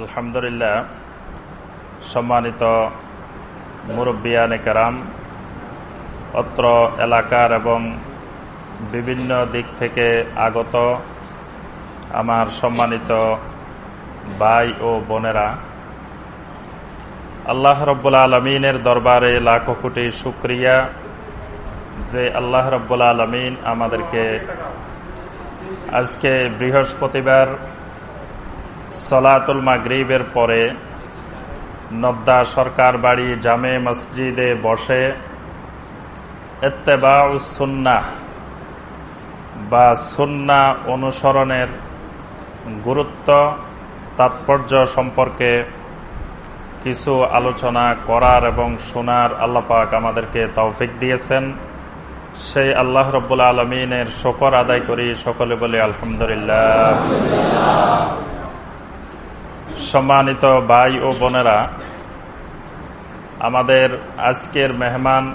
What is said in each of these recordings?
আলহামদুলিল্লাহ, সম্মানিত মুরব্বিয়ানে কারাম, অত্র এলাকার এবং বিভিন্ন দিক থেকে আগত আমার সম্মানিত ভাই ও বোনেরা, আল্লাহ রব্বুল আলমিনের দরবারে লাখো কোটি শুক্রিয়া যে আল্লাহ রব্বুল আলমিন আমাদেরকে আজকে বৃহস্পতিবার সলাতুল মাগরিবের পরে নদ্দা সরকার বাড়ি, জামে মসজিদে বসে সুন্না বা সুন্না অনুসরণের গুরুত্ব, তাৎপর্য সম্পর্কে কিছু আলোচনা করার এবং শোনার আল্লাপাক আমাদেরকে তৌফিক দিয়েছেন। সেই আল্লাহ রব্বুল আলমিনের শকর আদায় করি। সকলে বলে আলহামদুলিল্লাহ। সম্মানিত ভাই ও বোনেরা, আমাদের আজকের মেহমান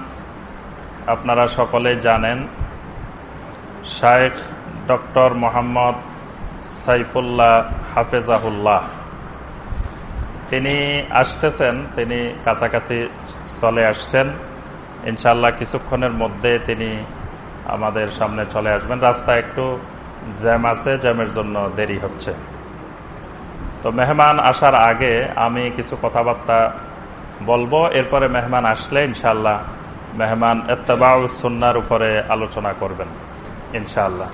আপনারা সকলে জানেন, শায়েখ ডক্টর মোহাম্মদ সাইফুল্লাহ হাফেজাহুল্লাহ। তিনি আসতেছেন, তিনি কাছাকাছি চলে আসছেন। ইনশাল্লাহ কিছুক্ষণের মধ্যে তিনি আমাদের সামনে চলে আসবেন। রাস্তা একটু জ্যাম আছে, জ্যামের জন্য দেরি হচ্ছে। তো মেহমান আসার আগে আমি কিছু কথাবার্তা বলব। এরপরে মেহমান আসলে ইনশাল্লাহ মেহমান এত্তেবাউসন্নার উপরে আলোচনা করবেন ইনশাল্লাহ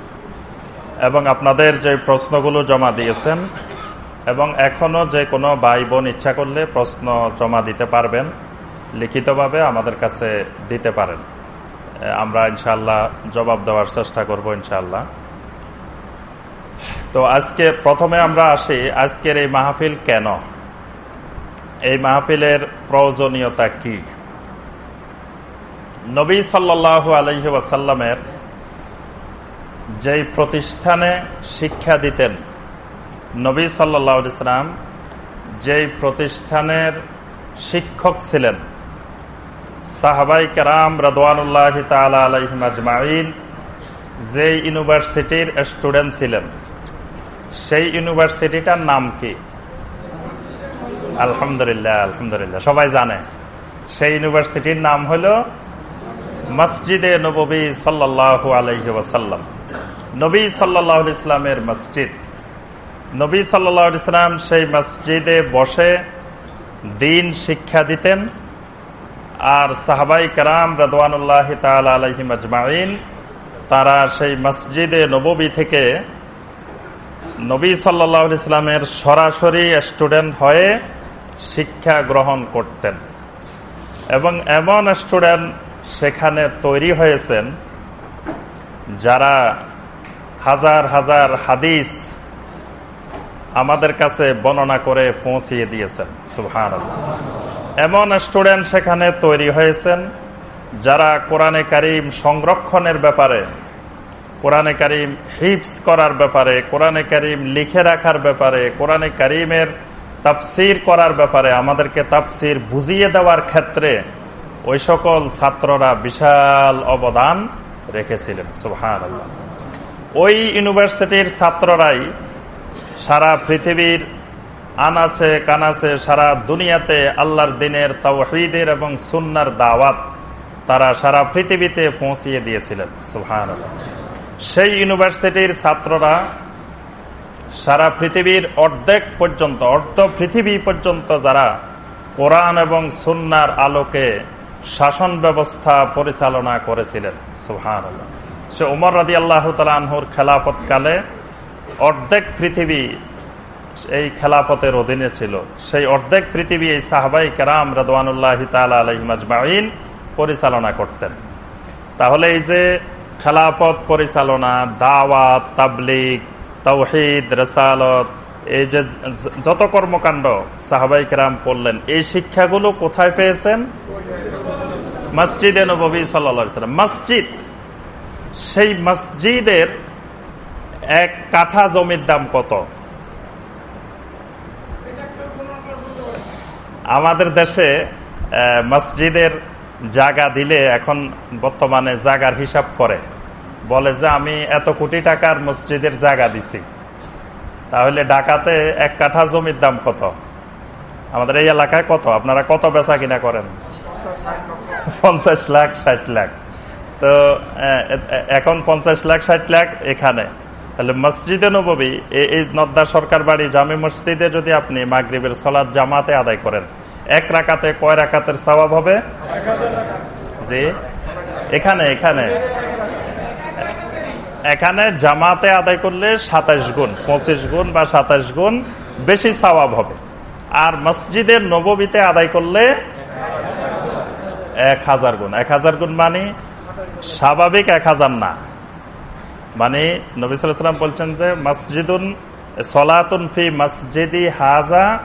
এবং আপনাদের যে প্রশ্নগুলো জমা দিয়েছেন এবং এখনও যে কোনো ভাই বোন ইচ্ছা করলে প্রশ্ন জমা দিতে পারবেন, লিখিতভাবে আমাদের কাছে দিতে পারেন। আমরা ইনশাল্লাহ জবাব দেওয়ার চেষ্টা করব ইনশাল্লাহ তো আজকে প্রথমে আমরা আসি, আজকের এই মাহফিল কেন? এই মাহফিলের প্রয়োজনীয়তা কি? নবী সাল্লাহ আলহি ওয়াসাল্লামের যেই প্রতিষ্ঠানে শিক্ষা দিতেন, নবী সাল্লাহ ইসলাম যেই প্রতিষ্ঠানের শিক্ষক ছিলেন, সাহাবাই কারাম রদওয়ানুল্লাহ তালা আলহিম আজমাইন যে ইউনিভার্সিটির স্টুডেন্ট ছিলেন। সেই ইউনিভার্সিটিটার নাম কি? আলহামদুলিল্লাহ আলহামদুলিল্লাহ। সবাই জানে। সেই ইউনিভার্সিটির নাম হল মসজিদে নবী সাল্লাহ আলহি ওয়াসাল্লাম। নবী সাল্লাহ ইসলামের মসজিদ। নবী সাল্লাহ ইসলাম সেই মসজিদে বসে দিন শিক্ষা দিতেন। আর সাহাবাই কারাম রদওয়ানুল্লাহ তাল আলহিম আজমাইন তারা সেই মসজিদে নবী থেকে নবী সাল্লাহ ইসলামের সরাসরি স্টুডেন্ট হয়ে শিক্ষা গ্রহণ করতেন। এবং এমন স্টুডেন্ট সেখানে তৈরি হয়েছেন যারা হাজার হাজার হাদিস আমাদের কাছে বর্ণনা করে পৌঁছিয়ে দিয়েছেন। সুহান এমন স্টুডেন্ট সেখানে তৈরি হয়েছেন যারা কোরআনে কারিম সংরক্ষণের ব্যাপারে কোরআনে কারিম হিপস করার ব্যাপারে, কোরআনে কারিম লিখে রাখার ব্যাপারে, কোরআনে কারিমের তাপসির করার ব্যাপারে, আমাদেরকে তাপসির বুঝিয়ে দেওয়ার ক্ষেত্রে ওই সকল ছাত্ররা বিশাল অবদান রেখেছিলেন। সুহান ওই ইউনিভার্সিটির ছাত্ররাই সারা পৃথিবীর আনাচে কানাচে, সারা দুনিয়াতে আল্লাহর দিনের তাওহিদের এবং সুন্নার দাওয়াত তারা সারা পৃথিবীতে পৌঁছিয়ে দিয়েছিলেন। সুহান সেই ইউনিভার্সিটির ছাত্ররা সারা পৃথিবীর অর্ধেক পর্যন্ত, অর্ধ পৃথিবী পর্যন্ত যারা কোরআন এবং সুন্নার আলোকে শাসন ব্যবস্থা পরিচালনা করেছিলেন। সুহান সে উমর রাজি আল্লাহ তালহুর খেলাপতকালে অর্ধেক পৃথিবী এই খেলাপথের অধীনে ছিল। সেই অর্ধেক পৃথিবী এই সাহবাই কেরাম রাদওয়ানুল্লাহ তালাহিমাজমাইন পরিচালনা করতেন। তাহলে এই যে খেলাপথ পরিচালনা, দাওয়াত, তাবলিগ তৌহিদ রসালত, এই যে যত কর্মকাণ্ড সাহাবাই কেরাম করলেন, এই শিক্ষাগুলো কোথায় পেয়েছেন? মসজিদে নবী সাল্লা মসজিদ, সেই মসজিদের এক কাঠা জমির দাম কত? আমাদের দেশে মসজিদের জায়গা দিলে এখন বর্তমানে জায়গার হিসাব করে। বলে যে, আমি এত কোটি টাকার মসজিদের জায়গা দিছি। তাহলে ঢাকাতে এক কাঠা জমির দাম কত? আমাদের এই এলাকায় কত? আপনারা কত বেচা কিনা করেন? পঞ্চাশ লাখ, ষাট লাখ। তো এখন পঞ্চাশ লাখ, ষাট লাখ এখানে। তাহলে মসজিদে নবী এই নদ্দা সরকার বাড়ি জামে মসজিদে যদি আপনি মাগরীবের সলাদ জামাতে আদায় করেন এক রাকাতে কয় রাকাতের স্বভাব হবে? জি। এখানে এখানে। এখানে জামাতে আদায় করলে সাতাশ গুণ, পঁচিশ গুণ বা সাতাশ গুণ বেশি সওয়াব হবে। আর মসজিদের নবীতে আদায় করলে এক হাজার গুণ। এক হাজার গুণ মানে স্বাভাবিক এক হাজার না। মানে নবিসাম বলছেন যে, মসজিদুন, সলাতুন ফি মসজিদি হাজা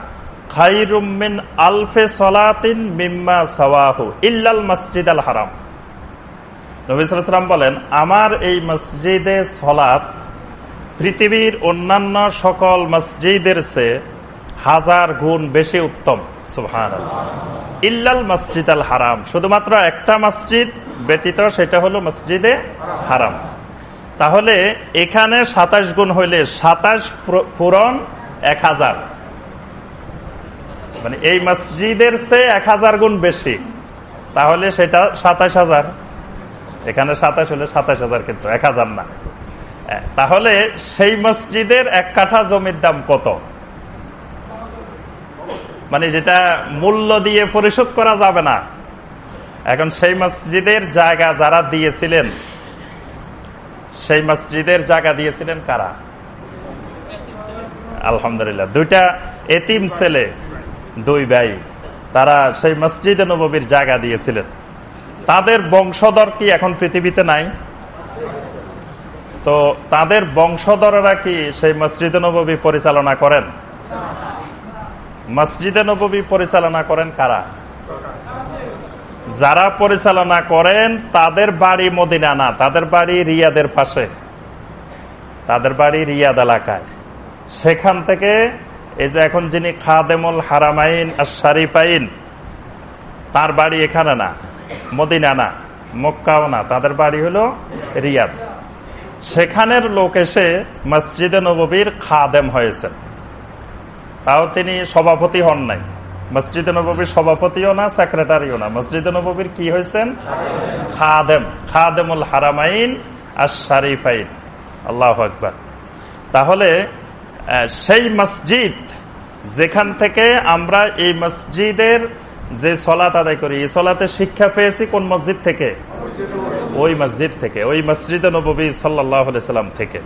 আলফে সলাতিন মিম্মা সওয়াহু ইল্লাল মসজিদ আল হারাম বলেন, আমার এই মসজিদে সলাত পৃথিবীর অন্যান্য সকল মসজিদের চেয়ে হাজার গুণ বেশি উত্তম। সুহান ইল্লাল মসজিদ আল হারাম। শুধুমাত্র একটা মসজিদ ব্যতীত সেটা হলো মসজিদে হারাম। তাহলে এখানে সাতাশ গুণ হইলে সাতাশ পূরণ এক হাজার। মানে এই মসজিদের চেয়ে এক হাজার গুণ বেশি। তাহলে সেটা সাতাশ হাজার। এখানে সাতাশ হলে সাতাশ হাজার কিন্তু এক হাজার না। তাহলে সেই মসজিদের এক কাঠা জমির দাম কত? মানে যেটা মূল্য দিয়ে পরিশোধ করা যাবে না। এখন সেই মসজিদের জায়গা যারা দিয়েছিলেন, সেই মসজিদের জায়গা দিয়েছিলেন কারা? আলহামদুলিল্লাহ, দুইটা এতিম ছেলে দুই ভাই, তারা সেই মসজিদে নবীর জায়গা দিয়েছিলেন। তাদের বংশধর কি এখন পৃথিবীতে নাই? তো তাদের বংশধররা কি সেই মসজিদে নবী পরিচালনা করেন? মসজিদে নবী পরিচালনা করেন কারা? যারা পরিচালনা করেন, তাদের বাড়ি মদিনা না, তাদের বাড়ি রিয়াদের পাশে। তাদের বাড়ি রিয়াদ এলাকায়। সেখান থেকে এই যে এখন যিনি খাদেমুল হারামাইন আর শারিফাইন তার বাড়ি এখানে না, মদিনা না, মক্কাও না, তাদের বাড়ি হলো রিয়াদ। সেখানের লোক এসে মসজিদে নবীর খাদেম হয়েছেন। তাও তিনি সভাপতি হন নাই। মসজিদে নবীর সভাপতিও না, সেক্রেটারিও না। মসজিদে নবীর কি হয়েছেন? খাদেম, খাদেমুল হারামাইন আর শারিফাইন আল্লাহ আকবর। তাহলে সেই মসজিদ যেখান থেকে আমরা এই মসজিদের যে সলাত আদায় করি, এই সলাতে শিক্ষা পেয়েছি কোন মসজিদ থেকে? ওই মসজিদ থেকে, ওই মসজিদে নবী সাল্লাম থেকে।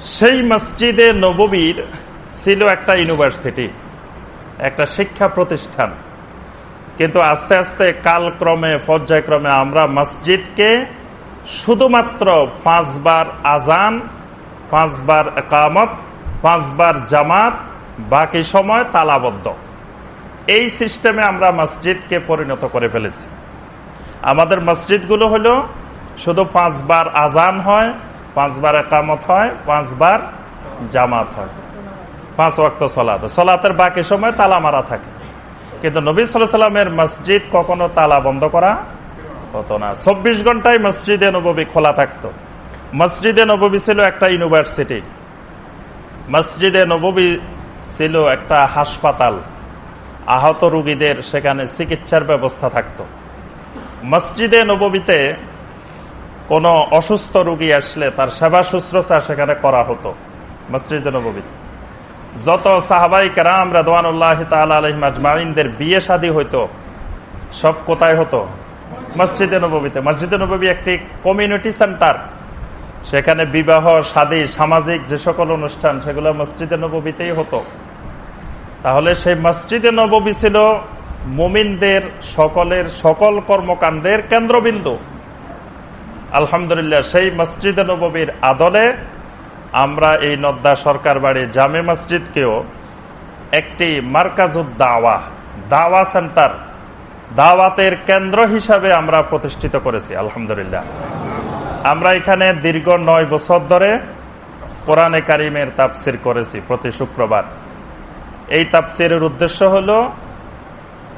সেই মসজিদে নবীর ছিল একটা ইউনিভার্সিটি, একটা শিক্ষা প্রতিষ্ঠান। কিন্তু আস্তে আস্তে কালক্রমে, পর্যায়ক্রমে আমরা মসজিদকে শুধুমাত্র পাঁচবার আজান, পাঁচবার একামত পাঁচবার জামাত, বাকি সময় তালাবদ্ধ। এই সিস্টেমে আমরা মসজিদকে পরিণত করে ফেলেছি। আমাদের মসজিদগুলো হলো, শুধু পাঁচবার আজান হয়, পাঁচবার একামত হয়, পাঁচবার জামাত হয়। পাঁচ ওয়াক্ত সলাত। সলাতের বাকি সময় তালা মারা থাকে। কিন্তু নবী সাল্লামের মসজিদ কখনো তালা বন্ধ করা হতো না। চব্বিশ ঘন্টায় মসজিদে নবী খোলা থাকতো। মসজিদে নবী ছিল একটা ইউনিভার্সিটি। মসজিদে নবী ছিল একটা হাসপাতাল। আহত রুগীদের সেখানে চিকিৎসার ব্যবস্থা থাকত। মসজিদে নবীতে কোনো অসুস্থ রুগী আসলে তার সেবা শুশ্রূষা সেখানে করা হতো, মসজিদে নবীতে যত সাহাবাই কেরাম রাদওয়ানুল্লাহ তালমাইনদের বিয়ে শাদী হইতো, সব কোথায় হতো? মসজিদে নবীতে মসজিদে নবী একটি কমিউনিটি সেন্টার সেখানে বিবাহ, শাদী, সামাজিক যে সকল অনুষ্ঠান, সেগুলো মসজিদে নবীতেই হতো। তাহলে সেই মসজিদে নবী ছিল মুমিনদের সকলের সকল কর্মকাণ্ডের কেন্দ্রবিন্দু। আলহামদুলিল্লাহ, সেই মসজিদে নবীর আদলে আমরা এই নদ্দা সরকার বাড়ি জামে মসজিদকেও একটি মার্কাজুদ দাওয়া দাওয়া সেন্টার, দাওয়াতের কেন্দ্র হিসাবে আমরা প্রতিষ্ঠিত করেছি, আলহামদুলিল্লাহ। আমরা এখানে দীর্ঘ নয় বছর ধরে কোরআনে কারিমের তাপসির করেছি প্রতি শুক্রবার। এই তাপসিরের উদ্দেশ্য হল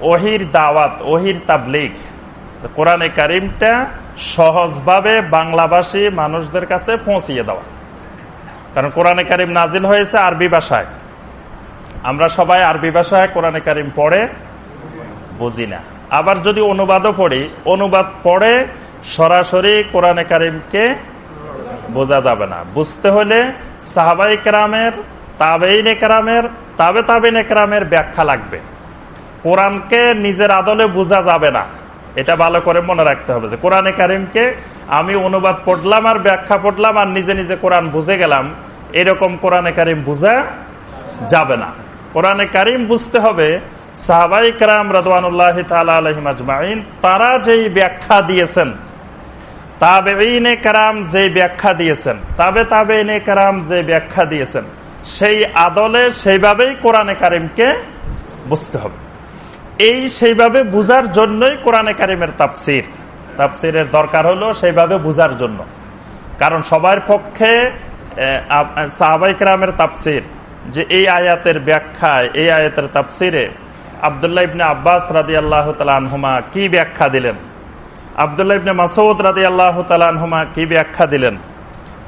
ওহির দাওয়াত, ওহির তাবলিক কোরআনে কারিমটা সহজভাবে বাংলাভাষী মানুষদের কাছে পৌঁছিয়ে দেওয়া। কারণ কোরআনে কারিম নাজিল হয়েছে আরবি ভাষায়। আমরা সবাই আরবি ভাষায় কোরআনে কারিম পড়ে বুঝি না। আবার যদি অনুবাদও পড়ি, অনুবাদ পড়ে সরাসরি কোরআনে কারিমকে বোঝা যাবে না। বুঝতে হলে সাহাবাই কেরামের তাবেইন তাবে তাবেইন একরামের ব্যাখ্যা লাগবে। কোরআনকে নিজের আদলে বোঝা যাবে না। এটা ভালো করে মনে রাখতে হবে যে কোরআনে কারিমকে আমি অনুবাদ পড়লাম আর ব্যাখ্যা পড়লাম আর নিজে নিজে কোরআন বুঝে গেলাম, এরকম কোরআনে কারিম বুঝা যাবে না। কোরআনে কারিম বুঝতে হবে সাহাবাই কারাম আলহিমাজমাইন তারা যেই ব্যাখ্যা দিয়েছেন তাবে কারাম যে ব্যাখ্যা দিয়েছেন, তাবে তাবে কারাম যে ব্যাখ্যা দিয়েছেন, সেই আদলে সেইভাবেই কোরআনে কারিমকে বুঝতে হবে। এই সেইভাবে বুঝার জন্যই কোরআনে কারিমের তাপসির তাপসিরের দরকার হলো সেইভাবে বুঝার জন্য। কারণ সবার পক্ষে সাহাবাই কারামের তাপসির যে এই আয়াতের ব্যাখ্যায়, এই আয়াতের তাপসিরে আবদুল্লাহ ইবনে আব্বাস রাদি আল্লাহ তালহুমা কি ব্যাখ্যা দিলেন? আবদুল্লাহ ইবনে মাসৌদ রাদি আল্লাহ তালহুমা কি ব্যাখ্যা দিলেন?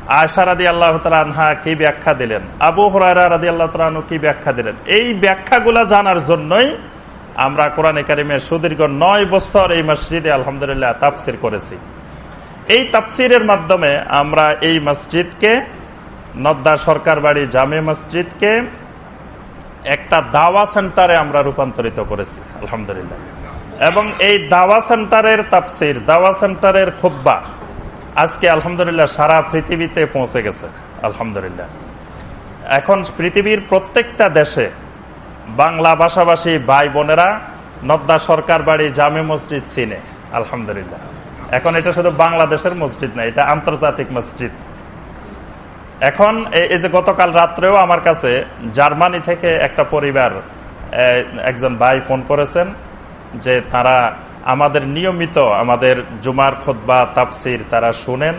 আয়সা রাদি আল্লাহ তালহা কি ব্যাখ্যা দিলেন? আবু হরারা রাদি আল্লাহ তালু কি ব্যাখ্যা দিলেন? এই ব্যাখ্যাগুলা জানার জন্যই আমরা কোরআন কারিমের সুদীর্ঘ নয় বছর এই মসজিদে আলহামদুলিল্লাহ তাফসির করেছি। এই তাফসিরের মাধ্যমে আমরা এই মসজিদকে, নদ্দা সরকার বাড়ি জামে মসজিদকে একটা দাওয়া সেন্টারে আমরা রূপান্তরিত করেছি, আলহামদুলিল্লাহ। এবং এই দাওয়া সেন্টারের তাপসির দাওয়া সেন্টারের খুব্বা আজকে আলহামদুলিল্লাহ সারা পৃথিবীতে পৌঁছে গেছে, আলহামদুলিল্লাহ। এখন পৃথিবীর প্রত্যেকটা দেশে বাংলা ভাষাভাষী ভাই বোনেরা নদ্দা সরকার বাড়ি জামে মসজিদ চিনে, আলহামদুলিল্লাহ। এখন এটা শুধু বাংলাদেশের মসজিদ না, এটা আন্তর্জাতিক মসজিদ। এখন এই যে গতকাল রাত্রেও আমার কাছে জার্মানি থেকে একটা পরিবার একজন ভাই ফোন করেছেন যে তারা আমাদের নিয়মিত আমাদের জুমার খোদ্া তাপসির তারা শুনেন।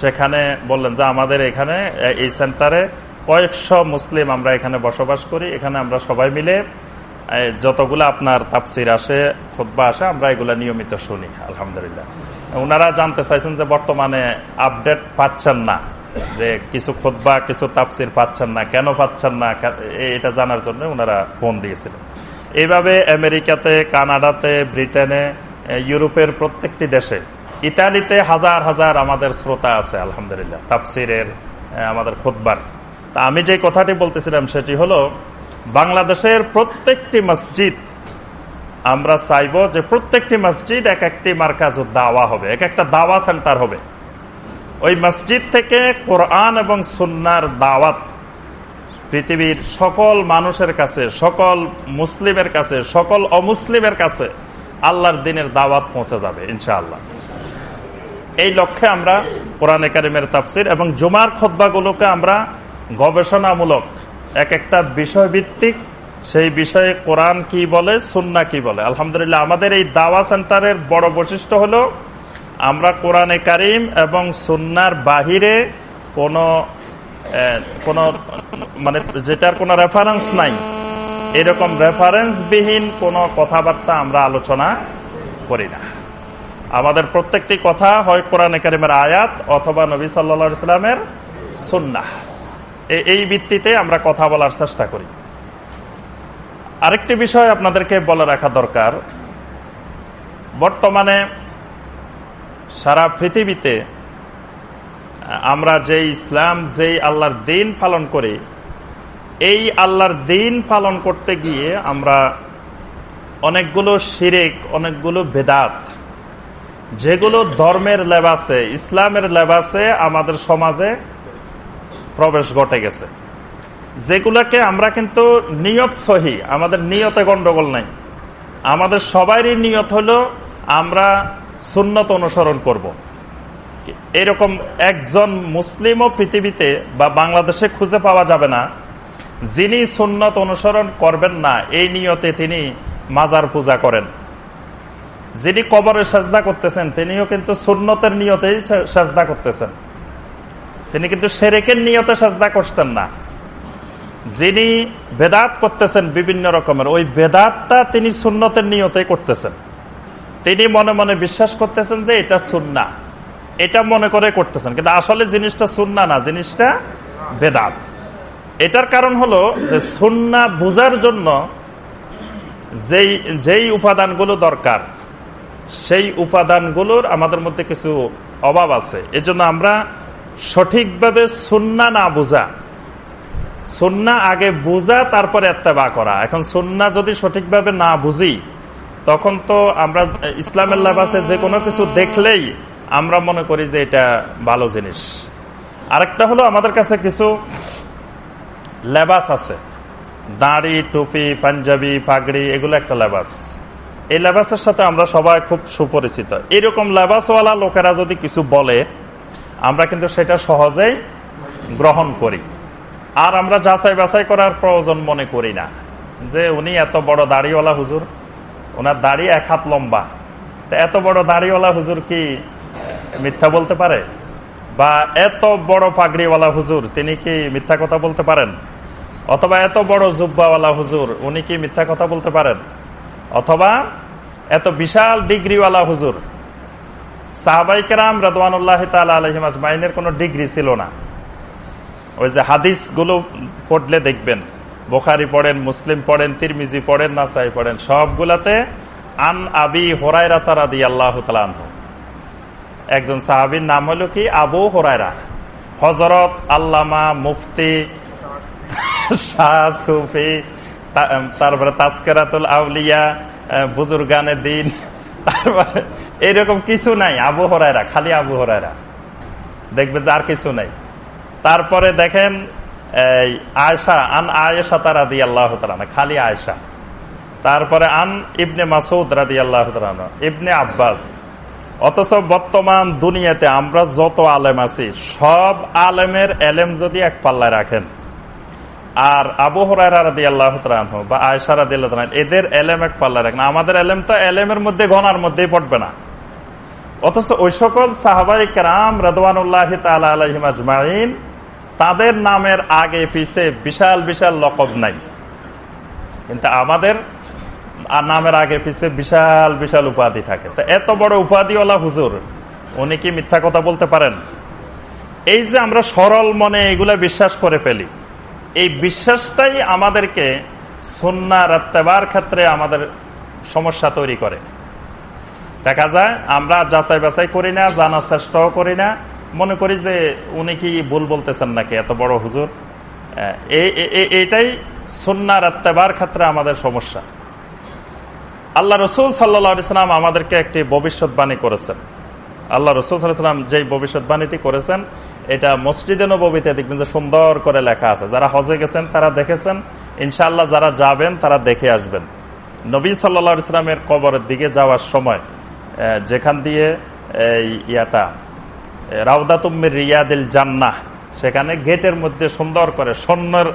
সেখানে বললেন যে আমাদের এখানে এই সেন্টারে কয়েকশো মুসলিম আমরা এখানে বসবাস করি। এখানে আমরা সবাই মিলে যতগুলো আপনার তাপসির আসে খোদ্া আসে, আমরা এগুলা নিয়মিত শুনি, আলহামদুলিল্লাহ। ওনারা জানতে চাইছেন যে বর্তমানে আপডেট পাচ্ছেন না, যে কিছু খোদ্া কিছু তাপসির পাচ্ছেন না, কেন পাচ্ছেন না এটা জানার জন্য ওনারা ফোন দিয়েছিলেন। এইভাবে আমেরিকাতে, কানাডাতে, ব্রিটেনে ইউরোপের প্রত্যেকটি দেশে, ইতালিতে হাজার হাজার আমাদের শ্রোতা আছে, আলহামদুলিল্লাহ তাপসিরের আমাদের খোদবার তা আমি যে কথাটি বলতেছিলাম সেটি হলো, বাংলাদেশের প্রত্যেকটি মসজিদ, আমরা চাইব যে প্রত্যেকটি মসজিদ এক একটি মার্কাজ দাওয়া হবে, এক একটা দাওয়া সেন্টার হবে। ওই মসজিদ থেকে কোরআন এবং সুন্নার দাওয়াত পৃথিবীর সকল মানুষের কাছে, সকল মুসলিমের কাছে, সকল অমুসলিমের কাছে আল্লাহর দিনের দাওয়াত পৌঁছে যাবে, ইনশাআল্লাহ। এই লক্ষ্যে আমরা কোরআন একাডেমের তাফসির এবং জুমার খোদ্বাগুলোকে আমরা গবেষণামূলক এক একটা বিষয় ভিত্তিক সেই বিষয়ে কোরআন কি বলে, সুন্না কি বলে। আলহামদুলিল্লাহ, আমাদের এই দাওয়া সেন্টারের বড় বৈশিষ্ট্য হলো, আমরা কোরআনে কারিম এবং সুন্নার বাহিরে কোনো কোন মানে যেটার কোনো রেফারেন্স নাই। এরকম রেফারেন্সবিহীন কোনো কথাবার্তা আমরা আলোচনা করি না। আমাদের প্রত্যেকটি কথা হয় কোরআন কারিমের আয়াত অথবা নবী সাল্লা ইসলামের সুন্না এই ভিত্তিতে আমরা কথা বলার চেষ্টা করি। আরেকটি বিষয় আপনাদেরকে বলে রাখা দরকার। বর্তমানে সারা পৃথিবীতে আমরা যে ইসলাম যেই আল্লাহর দিন পালন করি, এই আল্লাহর দিন পালন করতে গিয়ে আমরা অনেকগুলো শিরেক, অনেকগুলো বেদাত, যেগুলো ধর্মের লেবাসে, ইসলামের লেবাসে আমাদের সমাজে প্রবেশ ঘটে গেছে যেগুলোকে আমরা কিন্তু নিয়ত সহি, আমাদের নিয়তে গন্ডগোল নাই আমাদের সবারই নিয়ত হলো আমরা সুন্নত অনুসরণ করব। এরকম একজন মুসলিমও পৃথিবীতে বা বাংলাদেশে খুঁজে পাওয়া যাবে না, যিনি সুন্নত অনুসরণ করবেন না, এই নিয়তে তিনি মাজার পূজা করেন। যিনি কবরে সাজদা করতেছেন, তিনিও কিন্তু সুন্নতের নিয়তেই সাজদা করতেছেন। তিনি কিন্তু সেরেকের নিয়তে সাজদা করছেন না। যিনি বেদাত করতেছেন বিভিন্ন রকমের, ওই বেদাতটা তিনি সুন্নতের নিয়তে করতেছেন। তিনি মনে মনে বিশ্বাস করতেছেন যে এটা সুন্না এটা মনে করে করতেছেন। কিন্তু আসলে জিনিসটা সুন্না না, জিনিসটা বেদাত। এটার কারণ হলো যে সুন্না বুঝার জন্য যেই যেই উপাদানগুলো দরকার, সেই উপাদানগুলোর আমাদের মধ্যে কিছু অভাব আছে। এজন্য আমরা সঠিকভাবে সুন্না না বুঝা, সুন্না আগে বুঝা, তারপরে এত্তেবা করা। এখন সুন্না যদি সঠিকভাবে না বুঝি, তখন তো আমরা ইসলামের লেবাসে যে কোনো কিছু দেখলেই আমরা মনে করি যে এটা ভালো জিনিস। আরেকটা হলো আমাদের কাছে কিছু লেবাস আছে। দাড়ি, টুপি, পাঞ্জাবি, পাগড়ি, এগুলো একটা লেবাস। এই লেবাসের সাথে আমরা সবাই খুব সুপরিচিত। এরকম লেবাসওয়ালা লোকেরা যদি কিছু বলে, আমরা কিন্তু সেটা সহজেই গ্রহণ করি। আর আমরা যাচাই বাছাই করার প্রয়োজন মনে করি না। যে উনি এত বড় দাড়িওয়ালা হুজুর, ওনার দাড়ি এক হাত লম্বা। এত বড় দাড়িওয়ালা হুজুর কি মিথ্যা বলতে পারে? বা এত বড় পাগড়িওয়ালা হুজুর, তিনি কি মিথ্যা কথা বলতে পারেন? অথবা এত বড় জুব্বাওয়ালা হুজুর, উনি কি মিথ্যা কথা বলতে পারেন? অথবা এত বিশাল ডিগ্রিওয়ালা হুজুর সাহাবাইকেরাম রাদওয়ানুল্লাহ তাল আলহিম আজমাইনের কোন ডিগ্রি ছিল না। ওই যে হাদিসগুলো পড়লে দেখবেন। বোখারি পড়েন, মুসলিম পড়েন, তিরমিজি পড়েন, নাসাই পড়েন, সবগুলাতে আন আবি হোরাইরা তারা দি আল্লাহ একজন সাহাবির নাম হলো কি? আবু হোরাইরা হজরত আল্লামা মুফতি সুফি তারপরে তাস্কেরাতুল আউলিয়া বুজুর্গানে দিন, তারপরে এরকম কিছু নাই, আবু হরাইরা খালি আবু হরাইরা দেখবেন আর কিছু নাই। তারপরে দেখেন, এই আয়সা আন আয়েশা তারা দি আল্লাহ খালি আয়সা তারপরে আন ইবনে মাসুদ রাদি আল্লাহ ইবনে আব্বাস। অথচ বর্তমান দুনিয়াতে আমরা যত আলেম আছি, সব আলেমের এলেম যদি এক পাল্লায় রাখেন। আর আবু আল্লাহ বা আয়সার এদের এলেম এক পাল্লা রাখেন। আমাদের এলেম তো এলেমের মধ্যে, ঘনার মধ্যেই পড়বে না। অথচ ওই সকল সাহাবাই কেরাম রদওয়ানুল্লাহ আজমাইন, তাদের নামের আগে পিছে বিশাল বিশাল লকব নাই। কিন্তু আমাদের নামের আগে পিছে বিশাল বিশাল উপাধি থাকে। তো এত বড় উপাধিওয়ালা হুজুর, উনি কি মিথ্যা কথা বলতে পারেন? এই যে আমরা সরল মনে এগুলা বিশ্বাস করে ফেলি, এই বিশ্বাসটাই আমাদেরকে সন্না রাত্তেবার ক্ষেত্রে আমাদের সমস্যা তৈরি করে। দেখা যায়, আমরা যাচাই বাছাই করি না, জানার চেষ্টাও করি না। মনে করি যে উনি কি ভুল বলতেছেন নাকি, এত বড় হুজুর? এইটাই সন্না রাত্তেবার ক্ষেত্রে আমাদের সমস্যা। আল্লাহ রসুল সাল্লাম আমাদেরকে একটি ভবিষ্যৎবাণী করেছেন। আল্লাহ রসুল সাল্লাম যেই ভবিষ্যৎবাণীটি করেছেন, এটা মসজিদে নবীতে দেখবেন যে সুন্দর করে লেখা আছে। যারা হজে গেছেন, তারা দেখেছেন। ইনশাল্লাহ যারা যাবেন, তারা দেখে আসবেন। নবী সাল্লা ইসলামের কবরের দিকে যাওয়ার সময় যেখান দিয়ে ইয়াটা রাউদাতুম্মির রিয়াদিল জান্নাহ, সেখানে গেটের মধ্যে সুন্দর করে স্বর্ণের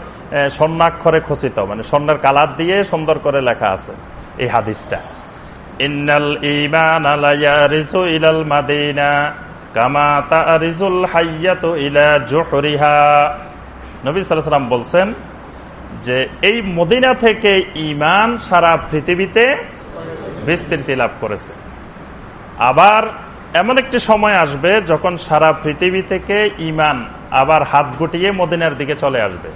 স্বর্ণাক্ষরে খচিত মানে স্বর্ণের কালার দিয়ে সুন্দর করে লেখা আছে। এই হাদিসটা। ইন্নাল ইমান ইলাল মাদিনা কামা তারিজুল হাইয়াত ইলা জোহরিহা। নবী সাল্লাম বলছেন যে, এই মদিনা থেকে ইমান সারা পৃথিবীতে বিস্তৃতি লাভ করেছে। আবার এমন একটি সময় আসবে যখন সারা পৃথিবী থেকে ইমান আবার হাত গুটিয়ে মদিনার দিকে চলে আসবে।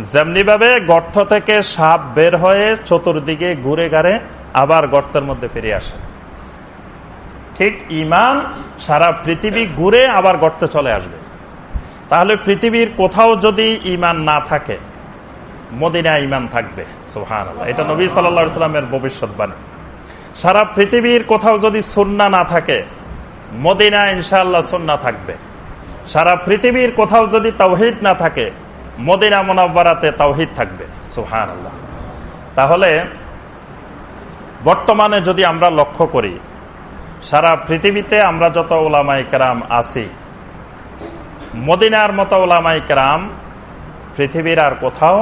যেমনি ভাবে গর্ত থেকে সাপ বের হয়ে চতুর্দিকে ঘুরে গাড়ে আবার গর্তের মধ্যে ফিরে আসে। ঠিক ইমান সারা পৃথিবী ঘুরে আবার গর্তে চলে আসবে। তাহলে পৃথিবীর কোথাও যদি ইমান না থাকে মদিনা ইমান থাকবে। সোহান এটা নবী সাল্লা সাল্লামের ভবিষ্যৎবাণী। সারা পৃথিবীর কোথাও যদি সুন্না না থাকে মদিনা ইনশাল্লাহ সুন্না থাকবে। সারা পৃথিবীর কোথাও যদি তাওহিদ না থাকে মদিনা মোনাব্বারাতে তাওহিদ থাকবে। সোহান আল্লাহ তাহলে বর্তমানে যদি আমরা লক্ষ্য করি, সারা পৃথিবীতে আমরা যত ওলামাই কেরাম আছি, মদিনার মতো ওলামাই কেরাম পৃথিবীর আর কোথাও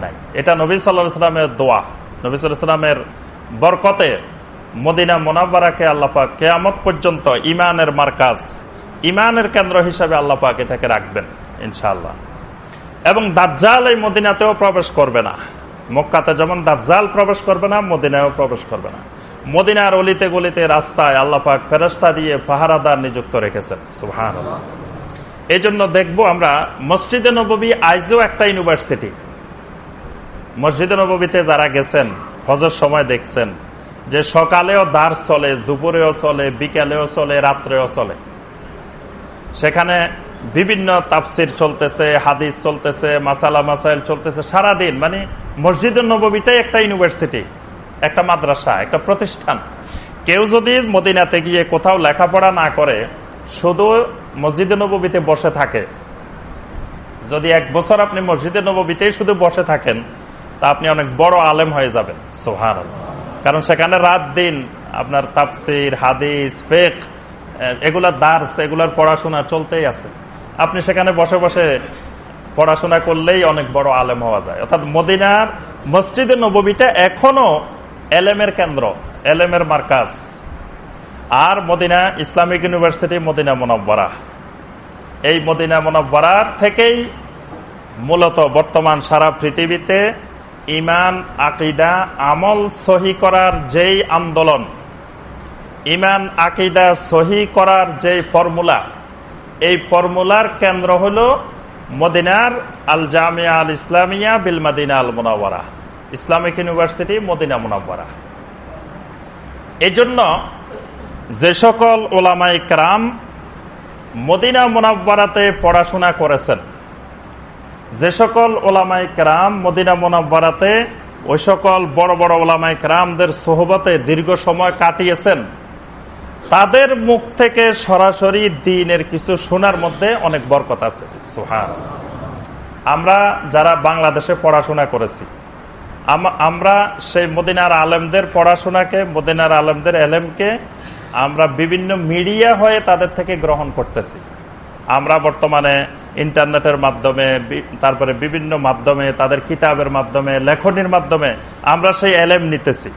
নাই। এটা নবী সাল্লামের দোয়া। নবী সাল্লামের বরকতে মদিনা মোনাব্বারাকে আল্লাপাক কেয়ামত পর্যন্ত ইমানের মার্কাজ ইমানের কেন্দ্র হিসাবে আল্লাপাক এটাকে রাখবেন, ইনশাআল্লাহ। এবং দাজ্জাল এই মদিনাতেও প্রবেশ করবে না। মক্কাতে যেমন দাজ্জাল প্রবেশ করবে না, মদিনায়ও প্রবেশ করবে না। মদিনার অলিতে গলিতে রাস্তায় আল্লাপাক ফেরস্তা দিয়ে পাহারাদার নিযুক্ত রেখেছেন। সুহান এই জন্য দেখব আমরা মসজিদে নবী আজও একটা ইউনিভার্সিটি। মসজিদে নবীতে যারা গেছেন, হজর সময় দেখছেন, যে সকালেও দার চলে, দুপুরেও চলে, বিকালেও চলে, রাত্রেও চলে। সেখানে বিভিন্ন তাফসির চলতেছে, হাদিস চলতেছে, মাসালা, মাসাইল চলতেছে সারাদিন। মানে মসজিদের নবীটাই একটা ইউনিভার্সিটি, একটা মাদ্রাসা, একটা প্রতিষ্ঠান। কেউ যদি মদিনাতে গিয়ে কোথাও লেখাপড়া না করে, শুধু মসজিদে নবীতে বসে থাকে। যদি এক বছর আপনি মসজিদে নবীতেই শুধু বসে থাকেন, তা আপনি অনেক বড় আলেম হয়ে যাবেন। সোহান কারণ সেখানে রাত দিন আপনার তাফসির, হাদিস ফেক এগুলার দার্স, এগুলার পড়াশোনা চলতেই আছে। আপনি সেখানে বসে বসে পড়াশোনা করলেই অনেক বড় আলেম হওয়া যায়। অর্থাৎ মদিনার মসজিদে নবীটা এখনও এলেমের কেন্দ্র, এলেমের মার্কাজ। আর Medina Islamic University Medina Munawwara. এই মদিনা মোনব্বরার থেকেই মূলত বর্তমান সারা পৃথিবীতে ইমান, আকিদা, আমল সহি করার যেই আন্দোলন, ইমান, আকিদা সহি করার যেই ফর্মুলা এই ফর্মুলার কেন্দ্র হল মদিনার আল জামিয়া আল ইসলামিয়া বিল মদিনা আল মোনাওয়ারা ইসলামিক ইউনিভার্সিটি, মদিনা মোনাব্বরা এই জন্য যে সকল ওলামাই ক্রাম মদিনা মোনাব্বারাতে পড়াশোনা করেছেন, যে সকল ওলামাই ক্রাম মদিনা মোনাব্বারাতে ওই সকল বড় বড় ওলামাই ক্রামদের সোহবতে দীর্ঘ সময় কাটিয়েছেন তাদের মুখ থেকে সরাসরি দিনের কিছু শোনার মধ্যে অনেক বরকত আছে। সোহান আমরা যারা বাংলাদেশে পড়াশোনা করেছি আমরা সেই মদিনার আলেমদের পড়াশোনাকে, মদিনার আলেমদের এলেমকে আমরা বিভিন্ন মিডিয়া হয়ে তাদের থেকে গ্রহণ করতেছি। আমরা বর্তমানে ইন্টারনেটের মাধ্যমে তারপরে বিভিন্ন মাধ্যমে, তাদের কিতাবের মাধ্যমে, লেখনির মাধ্যমে আমরা সেই এলেম নিতেছি।